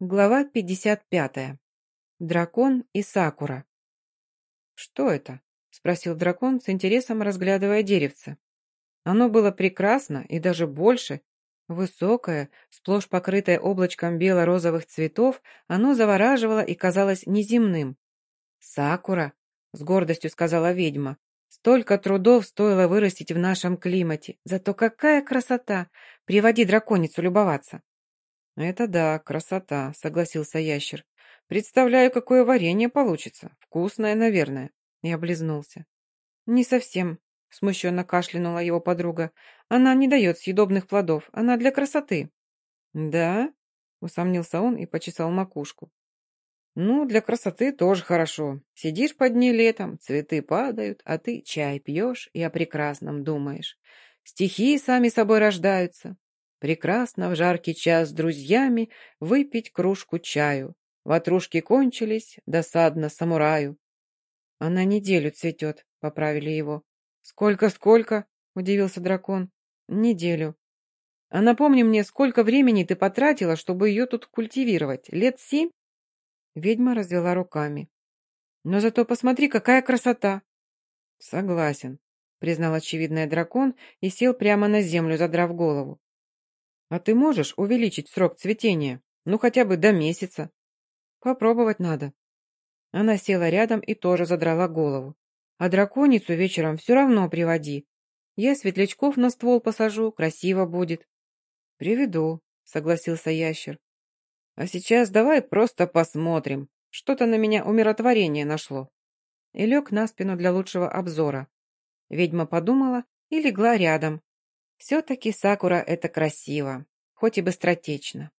Глава 55. Дракон и Сакура. «Что это?» — спросил дракон с интересом, разглядывая деревце. Оно было прекрасно и даже больше. Высокое, сплошь покрытое облачком бело-розовых цветов, оно завораживало и казалось неземным. «Сакура», — с гордостью сказала ведьма, — «столько трудов стоило вырастить в нашем климате. Зато какая красота! Приводи драконицу любоваться». «Это да, красота», — согласился ящер. «Представляю, какое варенье получится. Вкусное, наверное». И облизнулся. «Не совсем», — смущенно кашлянула его подруга. «Она не дает съедобных плодов. Она для красоты». «Да?» — усомнился он и почесал макушку. «Ну, для красоты тоже хорошо. Сидишь под ней летом, цветы падают, а ты чай пьешь и о прекрасном думаешь. Стихи сами собой рождаются. Прекрасно в жаркий час с друзьями выпить кружку чаю. Ватрушки кончились, досадно самураю. Она неделю цветет, поправили его. Сколько-сколько? Удивился дракон. Неделю. А напомни мне, сколько времени ты потратила, чтобы ее тут культивировать? Лет семь? Ведьма развела руками. Но зато посмотри, какая красота. Согласен, признал очевидный дракон и сел прямо на землю, задрав голову. А ты можешь увеличить срок цветения? Ну, хотя бы до месяца. Попробовать надо. Она села рядом и тоже задрала голову. А драконицу вечером все равно приводи. Я светлячков на ствол посажу, красиво будет. Приведу, согласился ящер. А сейчас давай просто посмотрим. Что-то на меня умиротворение нашло. И лег на спину для лучшего обзора. Ведьма подумала и легла рядом, все-таки Сакура — это красиво, хоть и быстротечно.